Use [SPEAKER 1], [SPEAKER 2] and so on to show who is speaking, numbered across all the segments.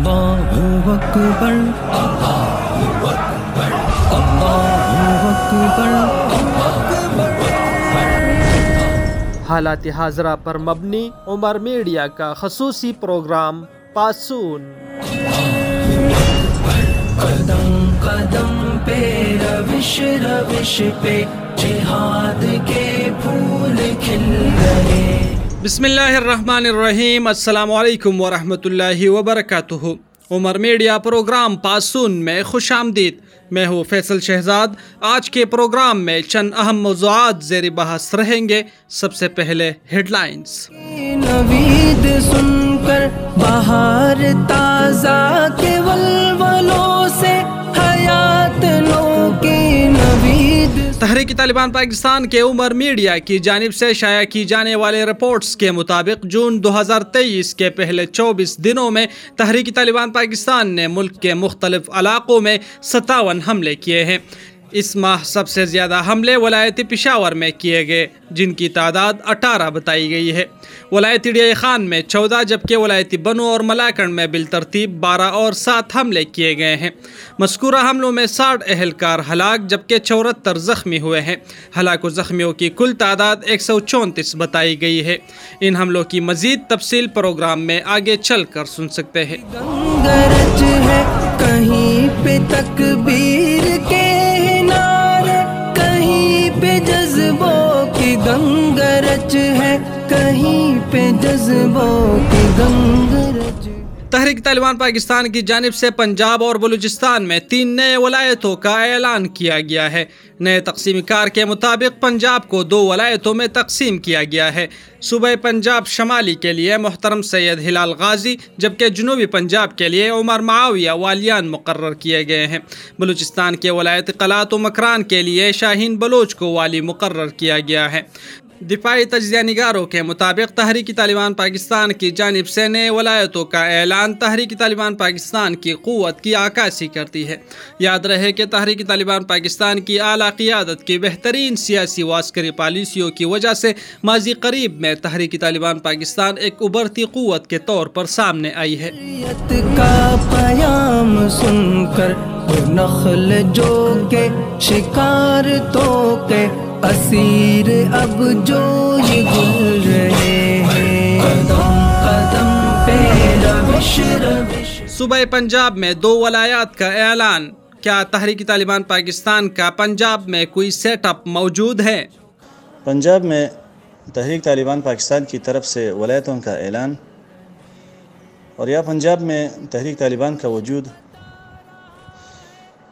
[SPEAKER 1] اللہ اکبر اللہ اکبر اللہ اکبر
[SPEAKER 2] حالات حاضرہ پر مبنی عمر میڈیا کا خصوصی پروگرام پاسون
[SPEAKER 1] قدم قدم پہ روش روش پہ جہاد کے پھول کھل رہے
[SPEAKER 2] بسم اللہ الرحمن الرحیم السلام علیکم ورحمۃ اللہ وبرکاتہ عمر میڈیا پروگرام پاسون میں خوش آمدید میں ہوں فیصل شہزاد آج کے پروگرام میں چند اہم موضوعات زیر بحث رہیں گے سب سے پہلے ہیڈ لائنز
[SPEAKER 1] نوید سن کر بہار تازہ کے ولولوں سے
[SPEAKER 2] طالبان پاکستان کے عمر میڈیا کی جانب سے شائع کی جانے والے رپورٹس کے مطابق جون دو ہزار تیئیس کے پہلے چوبیس دنوں میں تحریک طالبان پاکستان نے ملک کے مختلف علاقوں میں ستاون حملے کیے ہیں۔ اس ماہ سب سے زیادہ حملے ولایتی پشاور میں کیے گئے، جن کی تعداد اٹھارہ بتائی گئی ہے۔ ولایتی ڈیا خان میں چودہ، جبکہ ولایتی بنو اور ملاکنڈ میں بالترتیب بارہ اور سات حملے کیے گئے ہیں۔ مذکورہ حملوں میں ساٹھ اہلکار ہلاک، جبکہ چورہتر زخمی ہوئے ہیں۔ ہلاک و زخمیوں کی کل تعداد ایک سو چونتیس بتائی گئی ہے۔ ان حملوں کی مزید تفصیل پروگرام میں آگے چل کر سن سکتے ہیں۔
[SPEAKER 1] کہیں پہ تکبیر کے نعرے، کہیں پہ جذبوں کی گنگرج کہیں پہ جذبوں کی گنگرج
[SPEAKER 2] تحریک طالبان پاکستان کی جانب سے پنجاب اور بلوچستان میں تین نئے ولایتوں کا اعلان کیا گیا ہے۔ نئے تقسیم کار کے مطابق پنجاب کو دو ولایتوں میں تقسیم کیا گیا ہے۔ صوبہ پنجاب شمالی کے لیے محترم سید ہلال غازی، جبکہ جنوبی پنجاب کے لیے عمر معاویہ والیان مقرر کیے گئے ہیں۔ بلوچستان کے ولایت قلات و مکران کے لیے شاہین بلوچ کو والی مقرر کیا گیا ہے۔ دفاعی تجزیہ نگاروں کے مطابق تحریک طالبان پاکستان کی جانب سے نئے ولایتوں کا اعلان تحریک طالبان پاکستان کی قوت کی عکاسی کرتی ہے۔ یاد رہے کہ تحریک طالبان پاکستان کی اعلیٰ قیادت کی بہترین سیاسی و عسکری پالیسیوں کی وجہ سے ماضی قریب میں تحریک طالبان پاکستان ایک ابھرتی قوت کے طور پر سامنے آئی ہے۔
[SPEAKER 1] کا پیام سن کر نخل جو کے شکار تو کے اسیر اب جو یہ گل رہے ہیں۔ قدم قدم پہ روش روش۔
[SPEAKER 2] صوبہ پنجاب میں دو ولایات کا اعلان۔ کیا تحریک طالبان پاکستان کا پنجاب میں کوئی سیٹ اپ موجود ہے؟
[SPEAKER 3] پنجاب میں تحریک طالبان پاکستان کی طرف سے ولایتوں کا اعلان۔ اور یا پنجاب میں تحریک طالبان کا وجود۔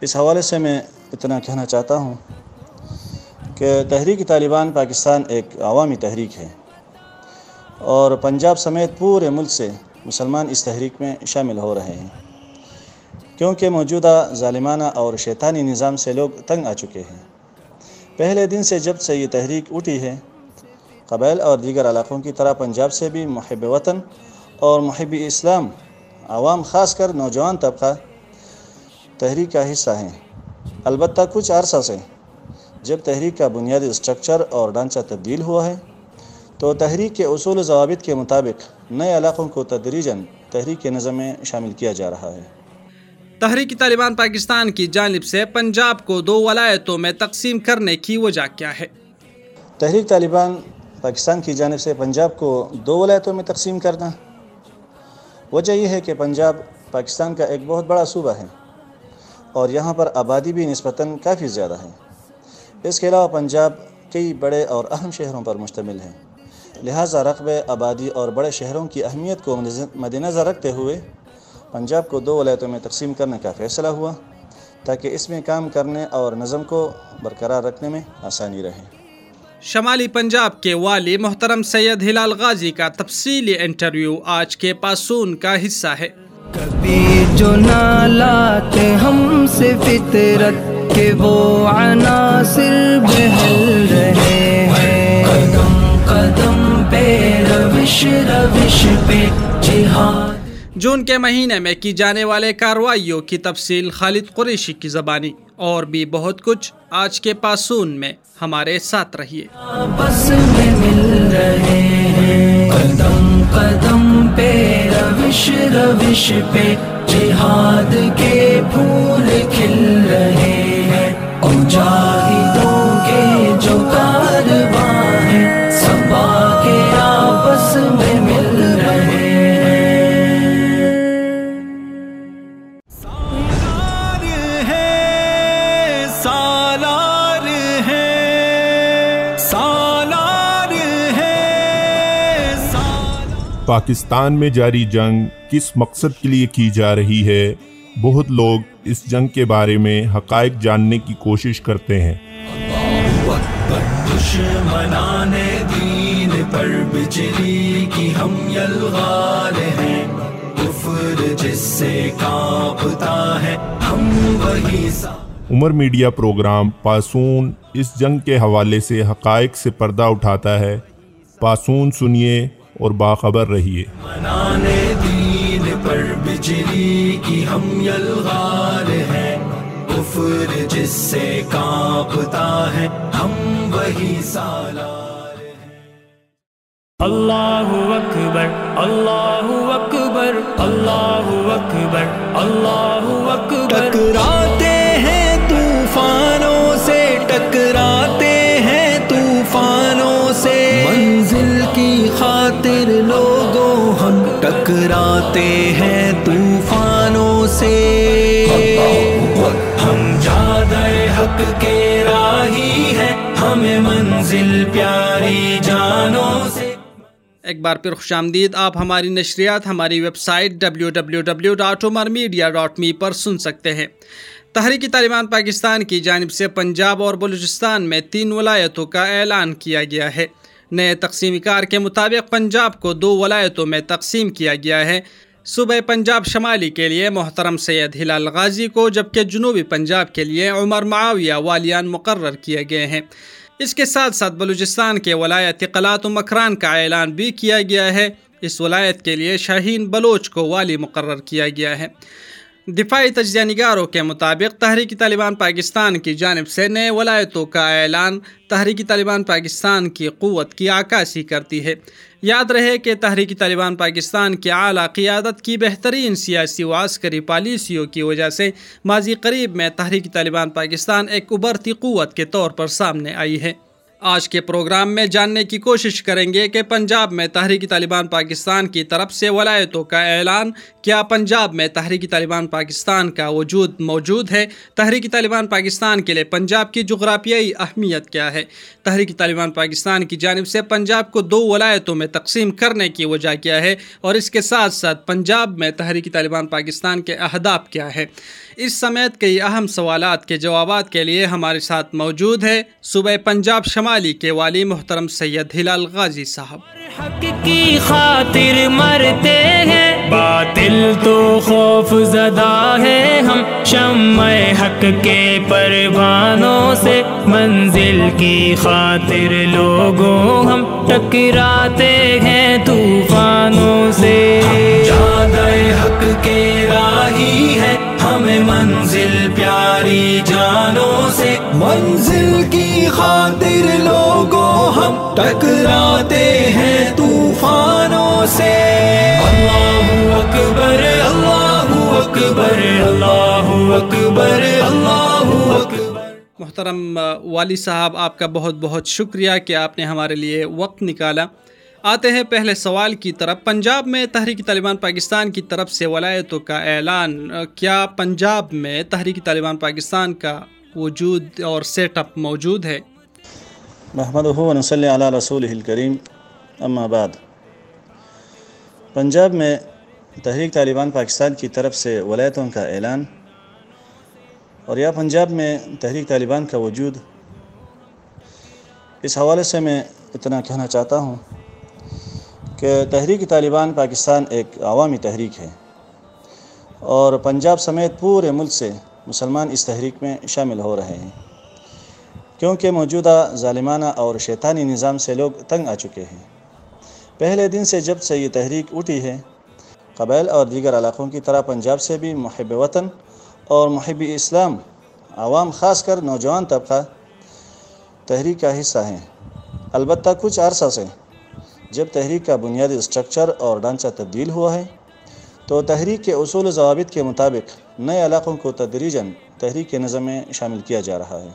[SPEAKER 3] اس حوالے سے میں اتنا کہنا چاہتا ہوں کہ تحریک طالبان پاکستان ایک عوامی تحریک ہے اور پنجاب سمیت پورے ملک سے مسلمان اس تحریک میں شامل ہو رہے ہیں۔ کیونکہ موجودہ ظالمانہ اور شیطانی نظام سے لوگ تنگ آ چکے ہیں۔ پہلے دن سے جب سے یہ تحریک اٹھی ہے، قبائل اور دیگر علاقوں کی طرح پنجاب سے بھی محب وطن اور محب اسلام، عوام خاص کر نوجوان طبقہ تحریک کا حصہ ہیں۔ البتہ کچھ عرصہ سے جب تحریک کا بنیادی اسٹرکچر اور ڈھانچہ تبدیل ہوا ہے تو تحریک کے اصول و ضوابط کے مطابق نئے علاقوں کو تدریجاً تحریک کے نظم میں شامل کیا جا رہا ہے۔
[SPEAKER 2] تحریک طالبان پاکستان کی جانب سے پنجاب کو دو ولایتوں میں تقسیم کرنے کی وجہ کیا ہے؟
[SPEAKER 3] تحریک طالبان پاکستان کی جانب سے پنجاب کو دو ولایتوں میں تقسیم کرنا۔ وجہ یہ ہے کہ پنجاب پاکستان کا ایک بہت بڑا صوبہ ہے اور یہاں پر آبادی بھی نسبتاً کافی زیادہ ہے۔ اس کے علاوہ پنجاب کئی بڑے اور اہم شہروں پر مشتمل ہے لہٰذا رقبے آبادی اور بڑے شہروں کی اہمیت کو مد نظر رکھتے ہوئے پنجاب کو دو ولایتوں میں تقسیم کرنے کا فیصلہ ہوا تاکہ اس میں کام کرنے اور نظم کو برقرار رکھنے میں آسانی رہے۔
[SPEAKER 2] شمالی پنجاب کے والی محترم سید ہلال غازی کا تفصیلی انٹرویو آج کے پاسون کا حصہ ہے۔
[SPEAKER 1] کبھی جو نہ لاتے ہم سے فطرت کہ وہ عناصر بہل رہے ہیں۔ قدم قدم پہ روش روش پہ جہاد۔
[SPEAKER 2] جون کے مہینے میں کی جانے والے کارروائیوں کی تفصیل خالد قریشی کی زبانی اور بھی بہت کچھ آج کے پاسون میں ہمارے ساتھ رہیے۔
[SPEAKER 1] آپس میں مل رہے ہیں۔ قدم قدم پہ روش روش پہ
[SPEAKER 4] پاکستان میں جاری جنگ کس مقصد کے لیے کی جا رہی ہے؟ بہت لوگ اس جنگ کے بارے میں حقائق جاننے کی کوشش کرتے ہیں۔
[SPEAKER 5] دشمنان دین پر بجلی کی ہم یلغار ہیں کفر جس سے کانپتا ہے ہم وہی سا
[SPEAKER 4] عمر میڈیا پروگرام پاسون اس جنگ کے حوالے سے حقائق سے پردہ اٹھاتا ہے۔ پاسون سنیے۔ اور باخبر رہیے۔
[SPEAKER 5] دین پر بجلی کی ہم یلغار ہیں۔ کفر جس سے کانپتا ہے ہم وہی سالار
[SPEAKER 6] اللہ اکبر اللہ اکبر اللہ اکبر اللہ اکبر۔
[SPEAKER 7] ٹکراتے ہیں طوفانوں سے۔
[SPEAKER 5] ہم جادہ حق کے راہی ہیں ہمیں منزل پیاری جانوں سے۔
[SPEAKER 2] ایک بار پھر خوش آمدید آپ ہماری نشریات ہماری website W W W dot Umar media dot me پر سن سکتے ہیں۔ تحریک طالبان پاکستان کی جانب سے پنجاب اور بلوچستان میں تین ولایتوں کا اعلان کیا گیا ہے۔ نئے تقسیم کار کے مطابق پنجاب کو دو ولایتوں میں تقسیم کیا گیا ہے۔ صوبہ پنجاب شمالی کے لیے محترم سید ہلال غازی کو، جبکہ جنوبی پنجاب کے لیے عمر معاویہ والیان مقرر کیے گئے ہیں۔ اس کے ساتھ ساتھ بلوچستان کے ولایت اقلاط و مکران کا اعلان بھی کیا گیا ہے۔ اس ولایت کے لیے شاہین بلوچ کو والی مقرر کیا گیا ہے۔ دفاعی تجزیہ نگاروں کے مطابق تحریک طالبان پاکستان کی جانب سے نئے ولایتوں کا اعلان تحریک طالبان پاکستان کی قوت کی عکاسی کرتی ہے۔ یاد رہے کہ تحریک طالبان پاکستان کی اعلیٰ قیادت کی بہترین سیاسی و عسکری پالیسیوں کی وجہ سے ماضی قریب میں تحریک طالبان پاکستان ایک ابھرتی قوت کے طور پر سامنے آئی ہے۔ آج کے پروگرام میں جاننے کی کوشش کریں گے کہ پنجاب میں تحریک طالبان پاکستان کی طرف سے ولایتوں کا اعلان، کیا پنجاب میں تحریک طالبان پاکستان کا وجود موجود ہے؟ تحریک طالبان پاکستان کے لیے پنجاب کی جغرافیائی اہمیت کیا ہے؟ تحریک طالبان پاکستان کی جانب سے پنجاب کو دو ولایتوں میں تقسیم کرنے کی وجہ کیا ہے؟ اور اس کے ساتھ ساتھ پنجاب میں تحریک طالبان پاکستان کے اہداف کیا ہے اس سمیت کئی اہم سوالات کے جوابات کے لیے ہمارے ساتھ موجود ہے صوبہ پنجاب شمالی کے والی محترم سید ہلال غازی صاحب۔
[SPEAKER 6] حق کی خاطر مرتے ہیں باطل تو خوف زدہ ہے ہم۔ شمع حق کے پروانوں سے منزل کی خاطر لوگوں ہم ٹکراتے ہیں طوفانوں سے۔
[SPEAKER 5] جادہ حق کے راہی ہے منزل پیاری جانوں سے۔ منزل کی خاطر لوگوں ہم ٹکراتے ہیں طوفانوں سے۔ اللہ اکبر اللہ اکبر اللہ اکبر اللہ اکبر۔
[SPEAKER 2] محترم والی صاحب، آپ کا بہت بہت شکریہ کہ آپ نے ہمارے لیے وقت نکالا۔ آتے ہیں پہلے سوال کی طرف۔ پنجاب میں تحریک طالبان پاکستان کی طرف سے ولایتوں کا اعلان۔ کیا پنجاب میں تحریک طالبان پاکستان کا وجود اور سیٹ اپ موجود ہے؟
[SPEAKER 3] محمد ونصلی علی رسول الکریم۔ اما بعد۔ پنجاب میں تحریک طالبان پاکستان کی طرف سے ولایتوں کا اعلان۔ اور یا پنجاب میں تحریک طالبان کا وجود۔ اس حوالے سے میں اتنا کہنا چاہتا ہوں۔ کہ تحریک طالبان پاکستان ایک عوامی تحریک ہے اور پنجاب سمیت پورے ملک سے مسلمان اس تحریک میں شامل ہو رہے ہیں۔ کیونکہ موجودہ ظالمانہ اور شیطانی نظام سے لوگ تنگ آ چکے ہیں۔ پہلے دن سے جب سے یہ تحریک اٹھی ہے، قبائل اور دیگر علاقوں کی طرح پنجاب سے بھی محب وطن اور محب اسلام، عوام خاص کر نوجوان طبقہ تحریک کا حصہ ہیں۔ البتہ کچھ عرصہ سے جب تحریک کا بنیادی اسٹرکچر اور ڈھانچہ تبدیل ہوا ہے، تو تحریک کے اصول و ضوابط کے مطابق نئے علاقوں کو تدریجاً تحریک کے نظم میں شامل کیا جا رہا ہے۔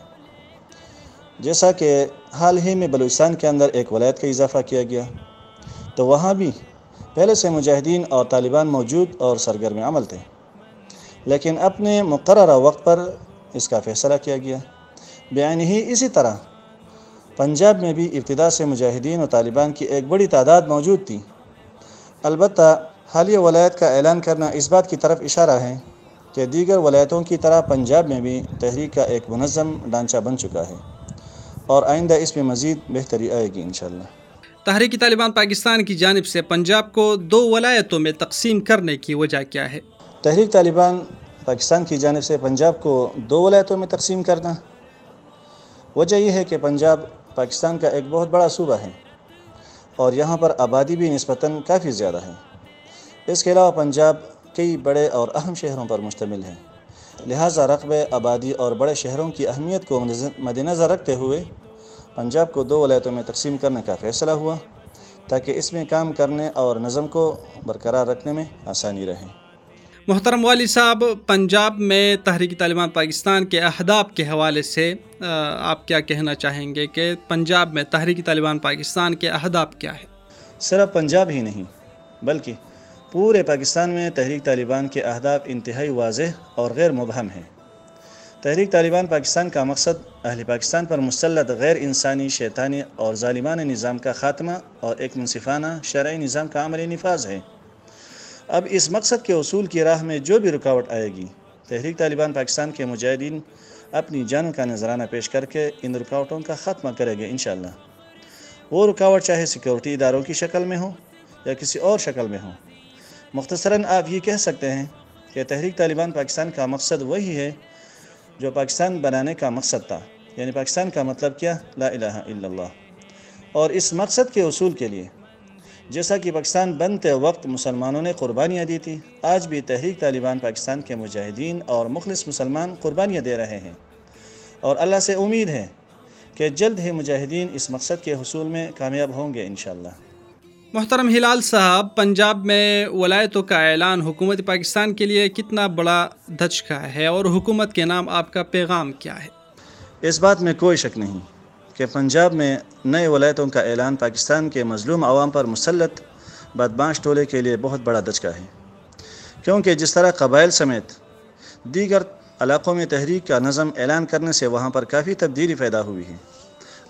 [SPEAKER 3] جیسا کہ حال ہی میں بلوچستان کے اندر ایک ولایت کا اضافہ کیا گیا، تو وہاں بھی پہلے سے مجاہدین اور طالبان موجود اور سرگرم عمل تھے۔ لیکن اپنے مقررہ وقت پر اس کا فیصلہ کیا گیا۔ بیان ہی اسی طرح پنجاب میں بھی ابتدا سے مجاہدین اور طالبان کی ایک بڑی تعداد موجود تھی۔ البتہ حالیہ ولایت کا اعلان کرنا اس بات کی طرف اشارہ ہے کہ دیگر ولایتوں کی طرح پنجاب میں بھی تحریک کا ایک منظم ڈھانچہ بن چکا ہے اور آئندہ اس میں مزید بہتری آئے گی انشاءاللہ۔
[SPEAKER 2] تحریک طالبان پاکستان کی جانب سے پنجاب کو دو ولایتوں میں تقسیم کرنے کی وجہ کیا ہے؟
[SPEAKER 3] تحریک طالبان پاکستان کی جانب سے پنجاب کو دو ولایتوں میں تقسیم کرنا۔ وجہ یہ ہے کہ پنجاب پاکستان کا ایک بہت بڑا صوبہ ہے اور یہاں پر آبادی بھی نسبتاً کافی زیادہ ہے۔ اس کے علاوہ پنجاب کئی بڑے اور اہم شہروں پر مشتمل ہے۔ لہٰذا رقبے آبادی اور بڑے شہروں کی اہمیت کو مد نظر رکھتے ہوئے پنجاب کو دو ولایتوں میں تقسیم کرنے کا فیصلہ ہوا تاکہ اس میں کام کرنے اور نظم کو برقرار رکھنے میں آسانی رہے۔
[SPEAKER 2] محترم والی صاحب، پنجاب میں تحریک طالبان پاکستان کے اہداف کے حوالے سے آپ کیا کہنا چاہیں گے کہ پنجاب میں تحریک طالبان پاکستان کے اہداف کیا ہے
[SPEAKER 3] صرف پنجاب ہی نہیں، بلکہ پورے پاکستان میں تحریک طالبان کے اہداف انتہائی واضح اور غیر مبہم ہیں۔ تحریک طالبان پاکستان کا مقصد اہل پاکستان پر مسلط غیر انسانی، شیطانی اور ظالمان نظام کا خاتمہ اور ایک منصفانہ شرعی نظام کا عملی نفاذ ہے۔ اب اس مقصد کے اصول کی راہ میں جو بھی رکاوٹ آئے گی، تحریک طالبان پاکستان کے مجاہدین اپنی جان کا نذرانہ پیش کر کے ان رکاوٹوں کا خاتمہ کرے گے انشاءاللہ۔ وہ رکاوٹ چاہے سیکورٹی اداروں کی شکل میں ہو یا کسی اور شکل میں ہو۔ مختصراً آپ یہ کہہ سکتے ہیں کہ تحریک طالبان پاکستان کا مقصد وہی ہے جو پاکستان بنانے کا مقصد تھا۔ یعنی پاکستان کا مطلب کیا؟ لا الہ الا اللہ۔ اور اس مقصد کے اصول کے لیے جیسا کہ پاکستان بنتے وقت مسلمانوں نے قربانیاں دی تھی آج بھی تحریک طالبان پاکستان کے مجاہدین اور مخلص مسلمان قربانیاں دے رہے ہیں۔ اور اللہ سے امید ہے کہ جلد ہی مجاہدین اس مقصد کے حصول میں کامیاب ہوں گے انشاءاللہ۔
[SPEAKER 2] محترم ہلال صاحب پنجاب میں ولایتوں کا اعلان حکومت پاکستان کے لیے کتنا بڑا دھچکا ہے اور حکومت کے نام آپ کا پیغام کیا ہے؟
[SPEAKER 3] اس بات میں کوئی شک نہیں۔ کہ پنجاب میں نئے ولایتوں کا اعلان پاکستان کے مظلوم عوام پر مسلط بدماش ٹولے کے لیے بہت بڑا دھچکا ہے۔ کیونکہ جس طرح قبائل سمیت دیگر علاقوں میں تحریک کا نظم اعلان کرنے سے وہاں پر کافی تبدیلی پیدا ہوئی ہے۔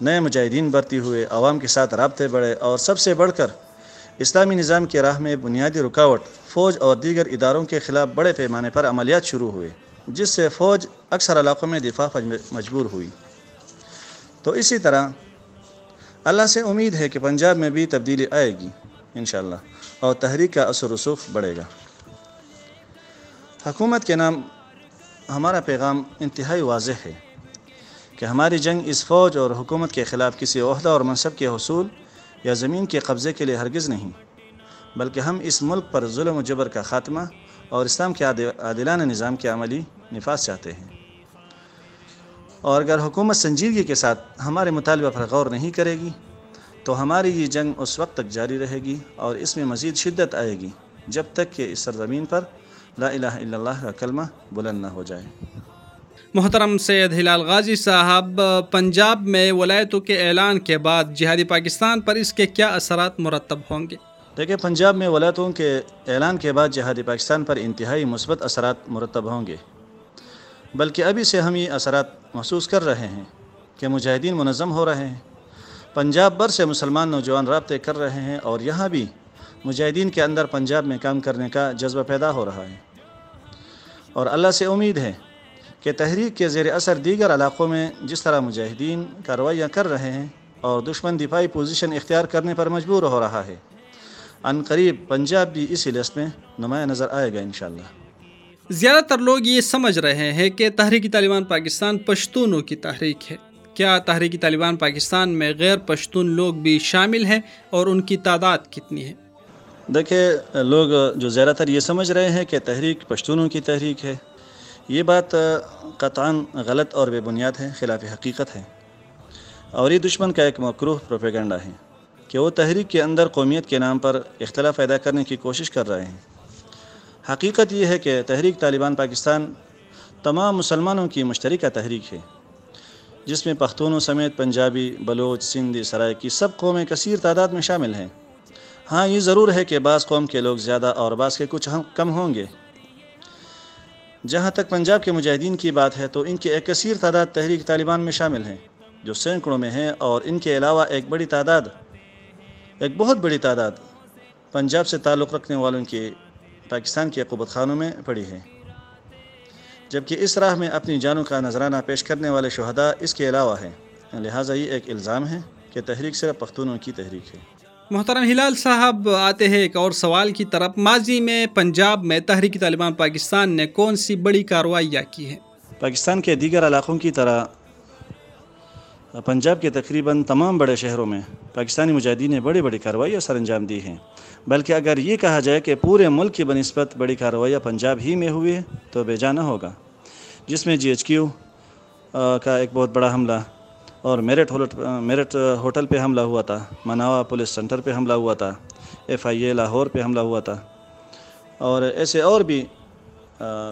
[SPEAKER 3] نئے مجاہدین برتی ہوئے عوام کے ساتھ رابطے بڑھے اور سب سے بڑھ کر اسلامی نظام کی راہ میں بنیادی رکاوٹ، فوج اور دیگر اداروں کے خلاف بڑے پیمانے پر عملیات شروع ہوئے، جس سے فوج اکثر علاقوں میں دفاع مجبور ہوئی۔ تو اسی طرح اللہ سے امید ہے کہ پنجاب میں بھی تبدیلی آئے گی، انشاءاللہ، اور تحریک کا اثر رسوخ بڑھے گا۔ حکومت کے نام ہمارا پیغام انتہائی واضح ہے کہ ہماری جنگ اس فوج اور حکومت کے خلاف کسی عہدہ اور منصب کے حصول یا زمین کے قبضے کے لیے ہرگز نہیں، بلکہ ہم اس ملک پر ظلم و جبر کا خاتمہ اور اسلام کے عادلانہ نظام کے عملی نفاذ چاہتے ہیں۔ اور اگر حکومت سنجیدگی کے ساتھ ہمارے مطالبہ پر غور نہیں کرے گی تو ہماری یہ جنگ اس وقت تک جاری رہے گی اور اس میں مزید شدت آئے گی جب تک کہ اس سرزمین پر لا الہ الا اللہ کا کلمہ بلند نہ ہو جائے۔
[SPEAKER 2] محترم سید ہلال غازی صاحب پنجاب میں ولایتوں کے اعلان کے بعد جہادی پاکستان پر اس کے کیا اثرات مرتب ہوں گے؟
[SPEAKER 3] دیکھیں پنجاب میں ولایتوں کے اعلان کے بعد جہادی پاکستان پر انتہائی مثبت اثرات مرتب ہوں گے۔ بلکہ ابھی سے ہم یہ اثرات محسوس کر رہے ہیں کہ مجاہدین منظم ہو رہے ہیں۔ پنجاب بھر سے مسلمان نوجوان رابطے کر رہے ہیں اور یہاں بھی مجاہدین کے اندر پنجاب میں کام کرنے کا جذبہ پیدا ہو رہا ہے۔ اور اللہ سے امید ہے کہ تحریک کے زیر اثر دیگر علاقوں میں جس طرح مجاہدین کارروائیاں کر رہے ہیں اور دشمن دفاعی پوزیشن اختیار کرنے پر مجبور ہو رہا ہے، ان قریب پنجاب بھی اسی لسٹ میں نمایاں نظر آئے گا انشاءاللہ۔
[SPEAKER 2] زیادہ تر لوگ یہ سمجھ رہے ہیں کہ تحریکی طالبان پاکستان پشتونوں کی تحریک ہے۔ کیا تحریکی طالبان پاکستان میں غیر پشتون لوگ بھی شامل ہیں اور ان کی تعداد کتنی ہے؟
[SPEAKER 3] دیکھیں، لوگ جو زیادہ تر یہ سمجھ رہے ہیں کہ تحریک پشتونوں کی تحریک ہے، یہ بات قطعاً غلط اور بے بنیاد ہے، خلاف حقیقت ہے۔ اور یہ دشمن کا ایک مقروح پروپیگنڈا ہے کہ وہ تحریک کے اندر قومیت کے نام پر اختلاف پیدا کرنے کی کوشش کر رہے ہیں۔ حقیقت یہ ہے کہ تحریک طالبان پاکستان تمام مسلمانوں کی مشترکہ تحریک ہے، جس میں پختونوں سمیت پنجابی، بلوچ، سندھی سرائکی سب قومیں کثیر تعداد میں شامل ہیں۔ ہاں یہ ضرور ہے کہ بعض قوم کے لوگ زیادہ اور بعض کے کچھ کم ہوں گے۔ جہاں تک پنجاب کے مجاہدین کی بات ہے، تو ان کی ایک کثیر تعداد تحریک طالبان میں شامل ہیں، جو سینکڑوں میں ہیں اور ان کے علاوہ ایک بڑی تعداد، ایک بہت بڑی تعداد پنجاب سے تعلق رکھنے والوں کی پاکستان کے قبت خانوں میں پڑی ہے۔ جبکہ اس راہ میں اپنی جانوں کا نذرانہ پیش کرنے والے شہداء اس کے علاوہ ہیں۔ لہٰذا یہ ایک الزام ہے کہ تحریک صرف پختونوں کی تحریک ہے۔
[SPEAKER 2] محترم ہلال صاحب آتے ہیں ایک اور سوال کی طرف۔ ماضی میں پنجاب میں تحریک طالبان پاکستان نے کون سی بڑی کارروائیاں کی ہیں؟
[SPEAKER 3] پاکستان کے دیگر علاقوں کی طرح پنجاب کے تقریباً تمام بڑے شہروں میں پاکستانی مجاہدین نے بڑی بڑی کارروائیاں سر انجام دی ہیں۔ بلکہ اگر یہ کہا جائے کہ پورے ملک کی بنسبت بڑی کارروائیاں پنجاب ہی میں ہوئی تو بے جانا ہوگا۔ جس میں جی ایچ کیو کا ایک بہت بڑا حملہ اور میرٹ میرٹ ہوٹل پہ حملہ ہوا تھا، مناوا پولیس سنٹر پہ حملہ ہوا تھا، ایف آئی اے لاہور پہ حملہ ہوا تھا۔ اور ایسے اور بھی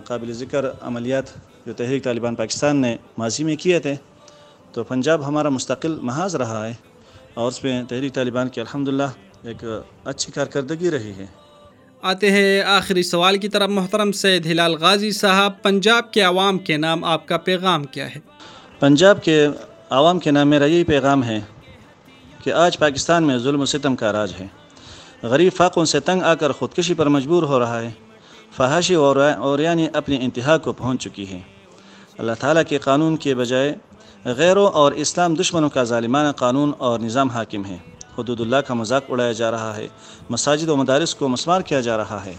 [SPEAKER 3] قابل ذکر عملیات جو تحریک طالبان پاکستان نے ماضی میں کیے تھے تو پنجاب ہمارا مستقل محاذ رہا ہے اور اس میں تحریک طالبان کی الحمدللہ ایک اچھی کارکردگی رہی ہے۔
[SPEAKER 2] آتے ہیں آخری سوال کی طرف محترم سید ہلال غازی صاحب پنجاب کے عوام کے نام آپ کا پیغام کیا ہے؟
[SPEAKER 3] پنجاب کے عوام کے نام میرا یہی پیغام ہے کہ آج پاکستان میں ظلم و ستم کا راج ہے۔ غریب فاقوں سے تنگ آ کر خودکشی پر مجبور ہو رہا ہے۔ فحاشی اور یعنی اپنی انتہا کو پہنچ چکی ہے۔ اللہ تعالیٰ کے قانون کے بجائے غیروں اور اسلام دشمنوں کا ظالمانہ قانون اور نظام حاکم ہے۔ حدود اللہ کا مذاق اڑایا جا رہا ہے۔ مساجد و مدارس کو مسمار کیا جا رہا ہے۔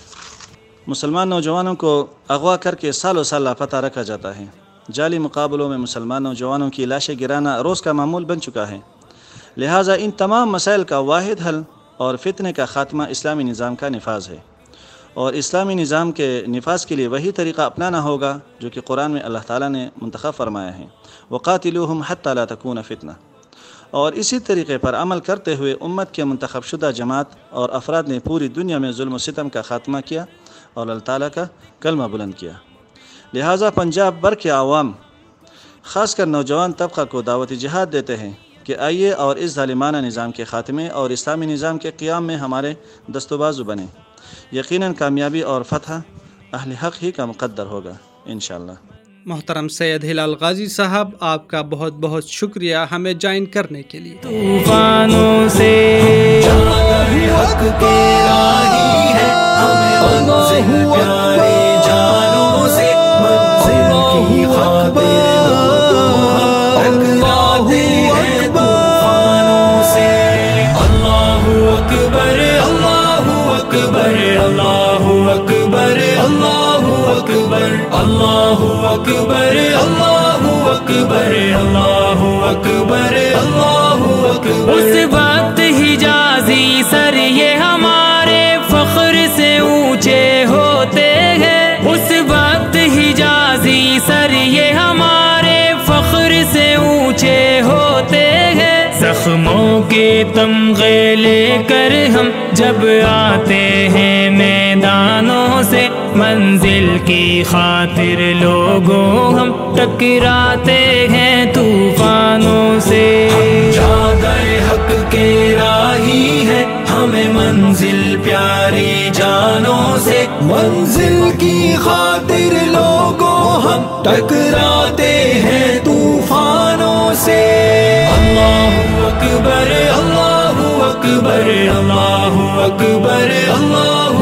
[SPEAKER 3] مسلمان نوجوانوں کو اغوا کر کے سال و سال لاپتہ رکھا جاتا ہے۔ جعلی مقابلوں میں مسلمان نوجوانوں کی لاشیں گرانا روز کا معمول بن چکا ہے۔ لہٰذا ان تمام مسائل کا واحد حل اور فتنے کا خاتمہ اسلامی نظام کا نفاذ ہے۔ اور اسلامی نظام کے نفاذ کے لیے وہی طریقہ اپنانا ہوگا جو کہ قرآن میں اللہ تعالیٰ نے منتخب فرمایا ہے۔ وقاتلوہم حتی لا تکون فتنہ اور اسی طریقے پر عمل کرتے ہوئے امت کے منتخب شدہ جماعت اور افراد نے پوری دنیا میں ظلم و ستم کا خاتمہ کیا اور اللہ تعالیٰ کا کلمہ بلند کیا۔ لہٰذا پنجاب بر کے عوام، خاص کر نوجوان طبقہ کو دعوتی جہاد دیتے ہیں کہ آئیے اور اس ظالمانہ نظام کے خاتمے اور اسلامی نظام کے قیام میں ہمارے دست و بازو بنیں۔ یقیناً کامیابی اور فتح اہل حق ہی کا مقدر ہوگا انشاءاللہ۔
[SPEAKER 2] محترم سید ہلال غازی صاحب آپ کا بہت بہت شکریہ ہمیں جوائن کرنے کے لیے۔
[SPEAKER 6] طوفانوں سے
[SPEAKER 5] حق کے راہی ہے ہمیں پیارے جانوں سے منزل کی خاطر اللہ اکبر اللہ اکبر اللہ اکبر اللہ اکبر
[SPEAKER 6] اس وقت حجازی سر یہ ہمارے فخر سے اونچے ہوتے ہیں۔ اس وقت حجازی سر یہ ہمارے فخر سے اونچے ہوتے ہیں۔ زخموں کے تمغے لے کر ہم جب آتے ہیں میدانوں منزل کی خاطر لوگوں ہم ٹکراتے ہیں طوفانوں سے۔
[SPEAKER 5] جاگر حق کے راہی ہے ہمیں منزل پیاری جانوں سے۔ منزل کی خاطر لوگوں ہم ٹکراتے ہیں طوفانوں سے۔ اللہ اکبر اللہ اکبر اللہ اکبر، اللہ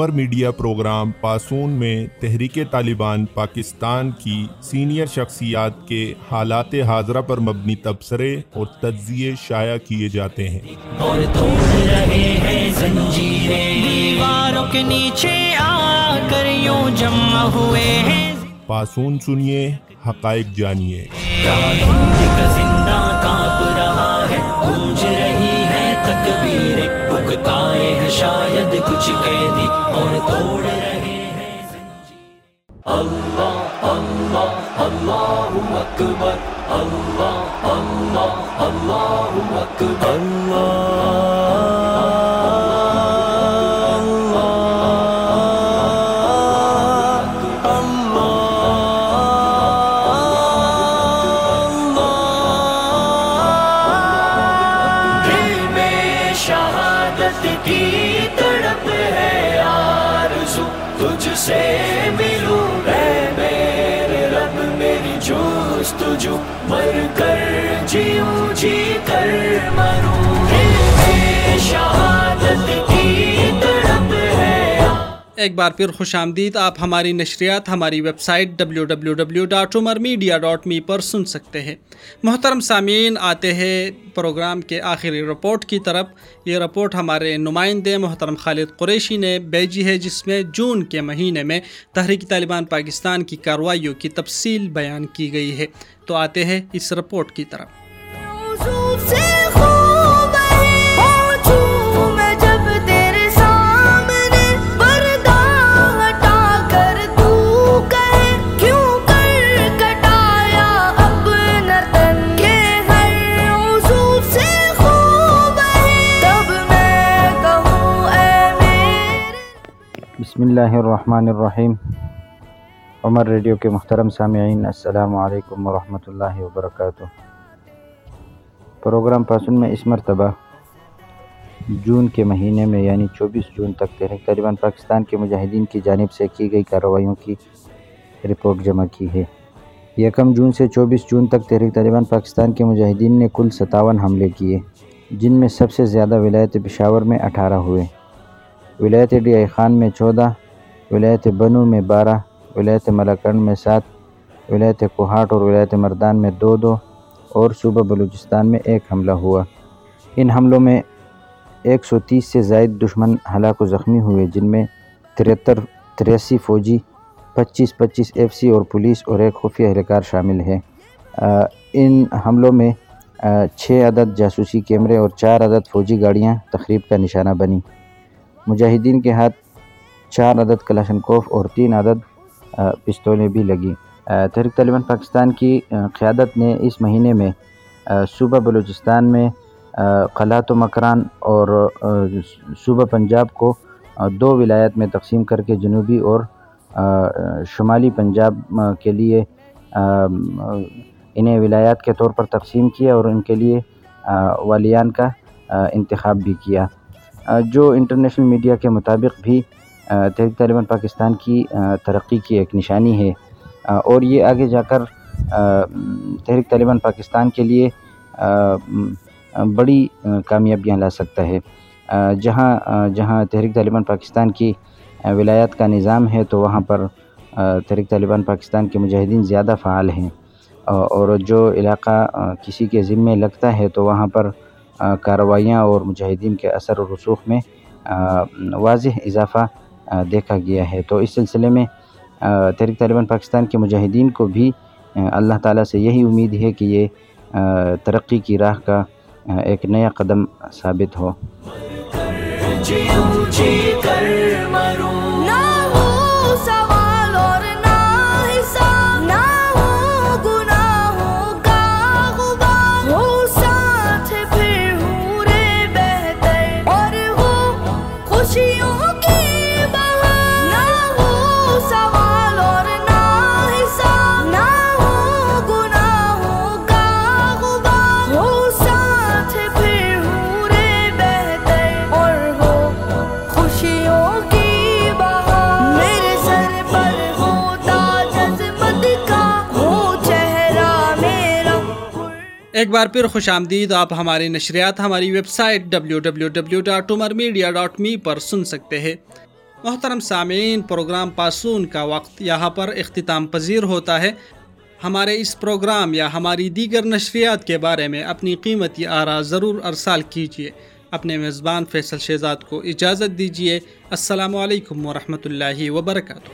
[SPEAKER 4] عمر میڈیا پروگرام پاسون میں تحریک طالبان پاکستان کی سینئر شخصیات کے حالات حاضرہ پر مبنی تبصرے اور تجزیے شائع کیے جاتے ہیں۔
[SPEAKER 6] اور رہے ہیں دیواروں کے نیچے آ کر یوں جمع ہوئے ہیں۔
[SPEAKER 4] پاسون سنیے حقائق جانیے۔
[SPEAKER 6] شاید
[SPEAKER 5] کچھ قیدی اور توڑ رہے ہیں اللہ اللہ اللہ اکبر۔ اللہ اللہ اللہ اکبر۔ اللہ۔ جوستجو مر کر جیوں جی کر۔
[SPEAKER 2] ایک بار پھر خوش آمدید، آپ ہماری نشریات، ہماری website W W W dot Umar media dot me پر سن سکتے ہیں۔ محترم سامعین، آتے ہیں پروگرام کے آخری رپورٹ کی طرف۔ یہ رپورٹ ہمارے نمائندے محترم خالد قریشی نے بھیجی ہے، جس میں جون کے مہینے میں تحریک طالبان پاکستان کی کارروائیوں کی تفصیل بیان کی گئی ہے۔ تو آتے ہیں اس رپورٹ کی طرف۔
[SPEAKER 8] بسم اللہ الرحمن الرحیم۔ عمر ریڈیو کے محترم سامعین، السلام علیکم ورحمۃ اللہ وبرکاتہ۔ پروگرام پاسن میں اس مرتبہ جون کے مہینے میں یعنی چوبیس جون تک تحریک طالبان پاکستان کے مجاہدین کی جانب سے کی گئی کارروائیوں کی رپورٹ جمع کی ہے۔ یکم جون سے چوبیس جون تک تحریک طالبان پاکستان کے مجاہدین نے کل ستاون حملے کیے، جن میں سب سے زیادہ ولایت پشاور میں اٹھارہ ہوئے۔ ولایت ڈی آئی خان میں چودہ، ولایت بنو میں بارہ، ولایت ملاکنڈ میں سات، ولایت کوہاٹ اور ولایت مردان میں دو دو اور صوبہ بلوچستان میں ایک حملہ ہوا۔ ان حملوں میں ایک سو تیس سے زائد دشمن ہلاک و زخمی ہوئے، جن میں تریہتر تریاسی فوجی، پچیس پچیس ایف سی اور پولیس اور ایک خفیہ اہلکار شامل ہیں۔ ان حملوں میں چھ عدد جاسوسی کیمرے اور چار عدد فوجی گاڑیاں تخریب کا نشانہ بنی مجاہدین کے ہاتھ چار عدد کلاشنکوف اور تین عدد پستولیں بھی لگیں۔ تحریک طالبان پاکستان کی قیادت نے اس مہینے میں صوبہ بلوچستان میں آ، قلات و مکران اور صوبہ پنجاب کو دو ولایت میں تقسیم کر کے جنوبی اور شمالی پنجاب کے لیے انہیں ولایات کے طور پر تقسیم کیا اور ان کے لیے والیان کا انتخاب بھی کیا۔ جو انٹرنیشنل میڈیا کے مطابق بھی تحریک طالبان پاکستان کی ترقی کی ایک نشانی ہے۔ اور یہ آگے جا کر تحریک طالبان پاکستان کے لیے بڑی کامیابیاں لا سکتا ہے۔ جہاں جہاں تحریک طالبان پاکستان کی ولایات کا نظام ہے تو وہاں پر تحریک طالبان پاکستان کے مجاہدین زیادہ فعال ہیں۔ اور جو علاقہ کسی کے ذمے لگتا ہے تو وہاں پر آ، کارروائیاں اور مجاہدین کے اثر و رسوخ میں واضح اضافہ دیکھا گیا ہے۔ تو اس سلسلے میں تحریک طالبان پاکستان کے مجاہدین کو بھی اللہ تعالیٰ سے یہی امید ہے کہ یہ ترقی کی راہ کا ایک نیا قدم ثابت ہو۔
[SPEAKER 2] ایک بار پھر خوش آمدید آپ ہماری نشریات، ہماری website W W W dot Umar media dot me پر سن سکتے ہیں۔ محترم سامعین، پروگرام پاسون کا وقت یہاں پر اختتام پذیر ہوتا ہے۔ ہمارے اس پروگرام یا ہماری دیگر نشریات کے بارے میں اپنی قیمتی آراء ضرور ارسال کیجیے۔ اپنے میزبان فیصل شہزاد کو اجازت دیجیے۔ السلام علیکم ورحمۃ اللہ وبرکاتہ۔